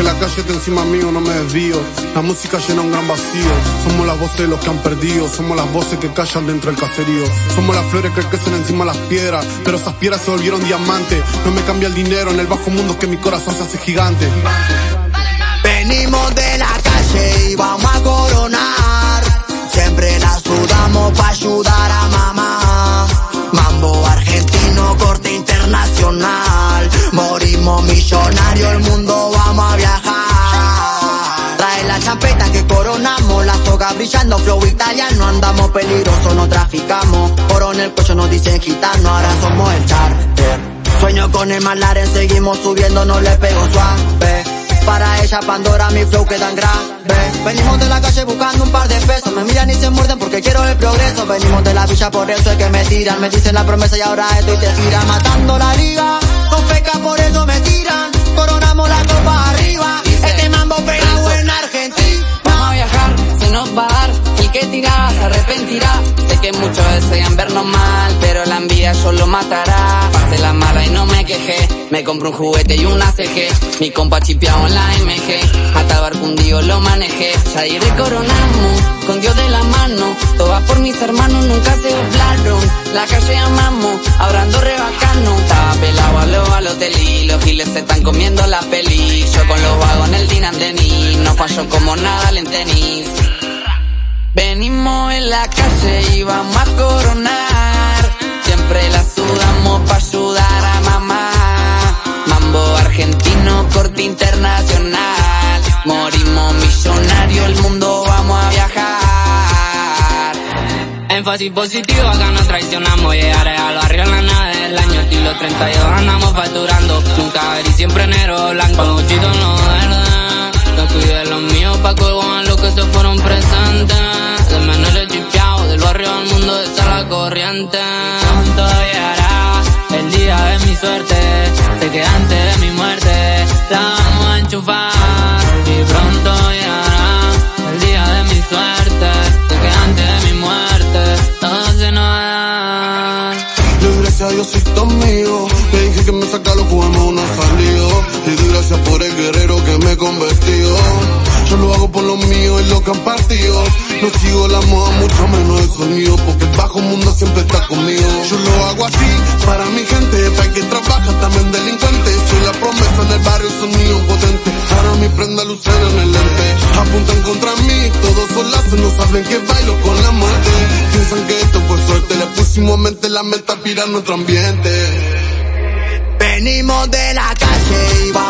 Aunque la calle está encima mío, no me desvío. La música llena un gran vacío. Somos las voces de los que han perdido. Somos las voces que callan dentro del caserío. Somos las flores que crecen encima de las piedras. Pero esas piedras se volvieron diamantes. No me cambia el dinero en el bajo mundo que mi corazón se hace gigante. Venimos de la calle y vamos a coronar. Siempre la sudamos para ayudar a mamá. Mambo argentino, corte internacional. Morimos millonarios, el mundo a viajar. Trae la champeta que coronamos, la soga brillando, flow italiano. Andamos peligrosos, no traficamos. Oro en el cuello nos dicen gitano, ahora somos el charter. Sueño con el malaren, seguimos subiendo, no le pego suave. Para ella Pandora mi flow quedan grave Venimos de la calle buscando un par de pesos Me miran y se muerden porque quiero el progreso Venimos de la villa por eso es que me tiran Me dicen la promesa y ahora estoy te gira Matando la liga Son fecas por eso me tiran desean vernos mal Pero la envidia solo matará. Pasé la mala y no me quejé Me compré un juguete y una CG Mi compa chipeado en la MG Hasta barco un lo manejé. Ya ahí recoronamos Con Dios de la mano. Todo va por mis hermanos, nunca se doblaron La calle amamos, ahora ando re bacano. Estaba pelado a los balotelí Los giles se están comiendo la peli. Yo con los vagos en el Dinan Denis No fallo como nada en tenis Venimos en la calle y vamos a coronar. Siempre la sudamos para ayudar a mamá. Mambo argentino, corte internacional. Morimos millonarios, el mundo vamos a viajar. Énfasis positivo, acá no traicionamos. Llegaré al barrio en la nave del año. Estilo 32 andamos facturando. Nunca y siempre negro blanco. Muchito no cuide los míos pa' Pronto llegará el día de mi suerte. Sé que antes de mi muerte la vamos a enchufar. Y pronto llegará el día de mi suerte. Sé que antes de mi muerte todo se nos da. Le gracias a Dios soy tu amigo. Le dije que me saca los juguemos, no salió. Le doy gracias por el guerrero que me convertido. Yo lo hago por lo mío y lo que han partido. No sigo la moda, mucho menos el sonido. Porque Yo lo hago así, para mi gente, para que trabaja también delincuente. Soy la promesa en el barrio, sonido potente. Ahora mi prenda lucena en el lente. Apuntan contra mí, todos son no saben que bailo con la muerte. Piensan que esto fue suerte, le pusimos mente la meta, pira nuestro ambiente. Venimos de la calle y vamos a